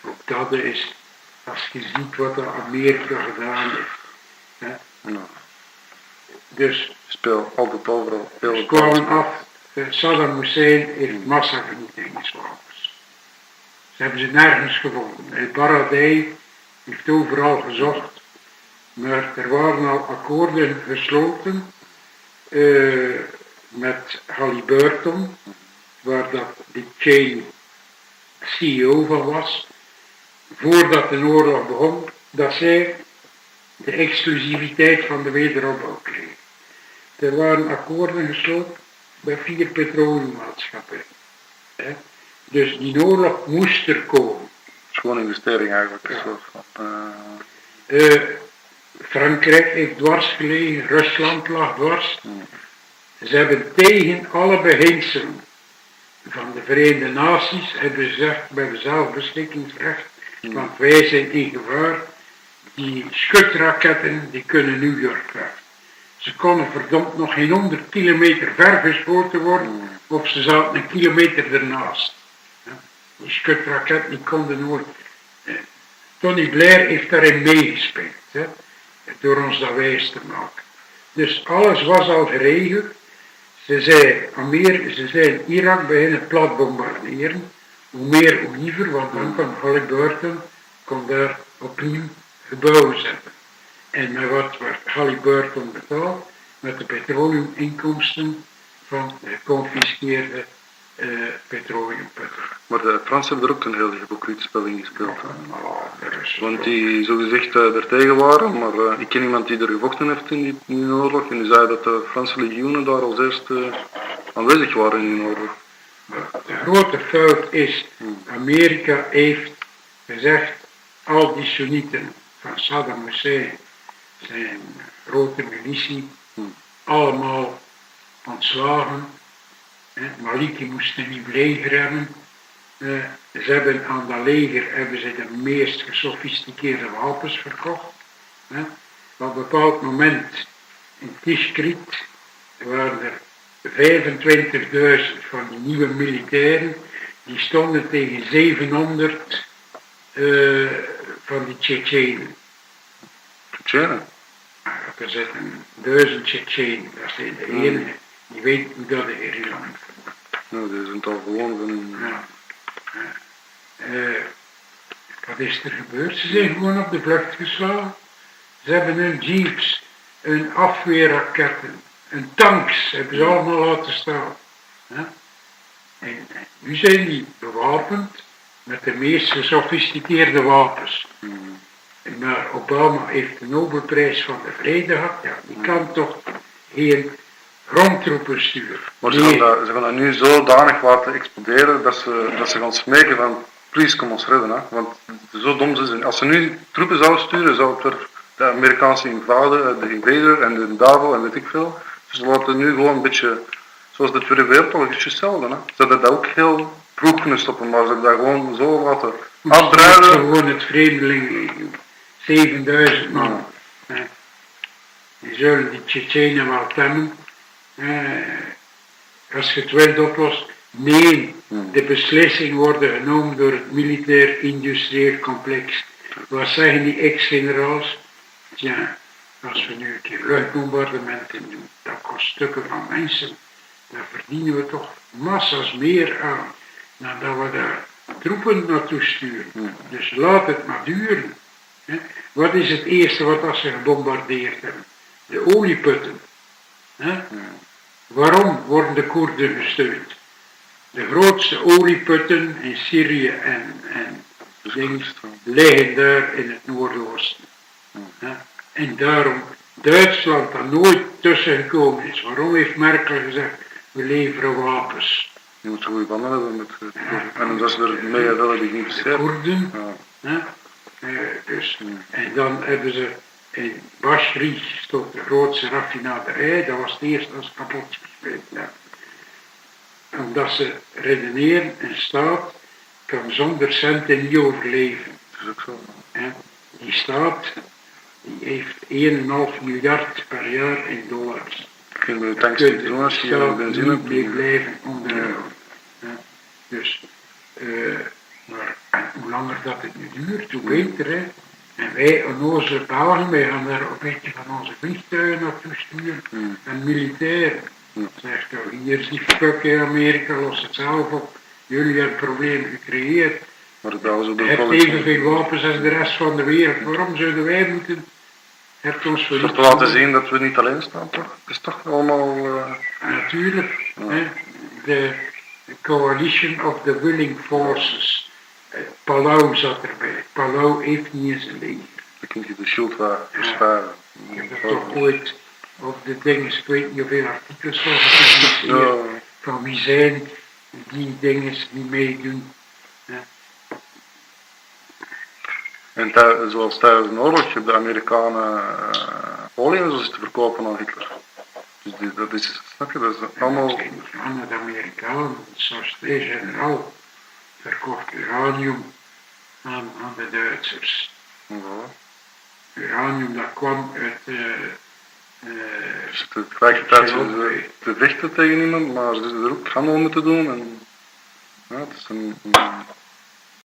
Ook dat is, als je ziet wat de Amerika gedaan heeft. Hè. Ja. Dus Speel altijd overal. kwamen af, Saddam Hussein heeft massavernietigingswapens. Ze hebben ze nergens gevonden. El Baradei heeft overal gezocht, maar er waren al akkoorden gesloten eh, met Halliburton, waar dat Dick Cheney CEO van was, voordat de oorlog begon, dat zij de exclusiviteit van de wederopbouw kregen. Er waren akkoorden gesloten bij vier petroleummaatschappijen. Dus die oorlog moest er komen. Gewoon investering eigenlijk. Een soort van, eh, Eh, Frankrijk heeft dwars gelegen, Rusland lag dwars. Ze hebben tegen alle beginselen van de Verenigde Naties hebben gezegd, we hebben zelfbeschikkingsrecht, want wij zijn in gevaar. Die schutraketten, die kunnen New York weg. Ze konden verdomd nog geen 100 kilometer ver geschoten worden, of ze zaten een kilometer ernaast. Die schutraketten die konden nooit. eh, Tony Blair heeft daarin meegespeeld, hè, door ons dat wijs te maken. Dus alles was al geregeld. Ze zijn, Amer ze zijn Irak beginnen plat bombarderen. Hoe meer, hoe liever, want dan kan Halliburton kon daar opnieuw gebouwen zetten. En met wat werd Halliburton betaald? Met de petroleuminkomsten van de geconfiskeerde eh petroleumputten. maar de Fransen hebben er ook een heel hypocriet spel in gespeeld. Want die zogezegd eh, er tegen waren, maar eh, ik ken iemand die er gevochten heeft in die, in die oorlog en die zei dat de Franse legioenen daar als eerste aanwezig waren in die oorlog. Grote fout is, Amerika heeft gezegd, al die Soenieten van Saddam Hussein, zijn grote militie, allemaal ontslagen. Maliki moest een nieuw leger hebben. Eh, ze hebben aan dat leger hebben ze de meest gesofisticeerde wapens verkocht. Op een bepaald moment in Tishkrit waren er 25.000 van die nieuwe militairen, die stonden tegen 700 eh, van die Tsjetsjenen. Tsjetsjenen? Er zitten duizend Tsjetsjenen, dat zijn de enige die weten hoe dat in Ierland Nou, die zijn toch gewoon ja. Eh, wat is er gebeurd? Ze zijn gewoon op de vlucht geslagen. Ze hebben hun jeeps, hun afweerraketten, hun tanks, hebben ze allemaal laten staan. hè. En eh, nu zijn die bewapend met de meest gesofisticeerde wapens. Maar Obama heeft de Nobelprijs van de Vrede gehad. Ja, die kan toch geen grondtroepen sturen. Maar ze gaan, dat, ze gaan dat nu zodanig laten exploderen dat ze, dat ze gaan smeken van, please kom ons redden. Hè? Want zo dom zijn ze. Als ze nu troepen zouden sturen, zou het de Amerikaanse invade, de invader en de duivel en weet ik veel. Ze laten nu gewoon een beetje, zoals de Tweede Wereldoorlog, is hetzelfde. Hè? Ze hadden dat ook heel vroeg kunnen stoppen, maar ze hebben dat gewoon zo laten afdruiden. gewoon het vreemdeling. 7000 man. hè. Die zullen die Tsjetsjenen wel temmen. Eh, Als je het wilt oplossen. Nee, de beslissing wordt genomen door het militair-industrieel complex. Wat zeggen die ex-generaals? Ja, als we nu een keer luchtbombardementen doen, dat kost stukken van mensen. Daar verdienen we toch massa's meer aan dan dat we daar troepen naartoe sturen. Dus laat het maar duren. Wat is het eerste wat als ze gebombardeerd hebben? De olieputten. Waarom worden de Koerden gesteund? De grootste olieputten in Syrië en, en liggen daar in het Noordoosten. En daarom Duitsland daar nooit tussen gekomen is. Waarom heeft Merkel gezegd, we leveren wapens? Je moet goede banden hebben met eh, En omdat ze er mee willen, die niet De beschermen. Koerden. Ja. hè. Eh, dus, en dan hebben ze in Bashri stond de grootste raffinaderij, dat was het eerste dat ze kapot gespeeld hebben. Omdat ze redeneren, een staat kan zonder centen niet overleven. Dat is ook zo. Die staat die heeft 1,5 miljard per jaar in dollars. Kun je Daar tanks kun niet je doen de niet mee blijven onderhouden. hè. Dus, eh, maar hoe langer dat het nu duurt, hoe beter. Hè. En wij, onze Belgen, wij gaan daar een beetje van onze vliegtuigen naartoe sturen. Hmm. En militairen. Hmm. Zegt toch, hier is die fuck in Amerika, los het zelf op. Jullie hebben problemen gecreëerd. Maar zo Je de hebt evenveel wapens als de rest van de wereld. Waarom zouden wij moeten? Hebt ons voor te laten zien dat we niet alleen staan, toch? Het is toch allemaal... eh, Natuurlijk. De Coalition of the Willing Forces. Eh, Palau zat erbij. Palau heeft niet eens een leger. dan kun je de schuld besparen. Ik heb er toch ooit op de dingen, ik weet niet hoeveel artikels van. Ja, Van wie zijn die dingen die meedoen. En zoals tijdens de oorlog hebben de Amerikanen eh, olie zo zitten verkopen aan Hitler. Dus die, dat is, snap je, dat is allemaal... Zijn van de Amerikanen, zoals de generaal, verkocht uranium aan, aan de Duitsers. Ja. Uranium dat kwam uit zitten tegelijkertijd ze te vechten tegen iemand, maar ze er ook handel te doen. En, ja, het is een, een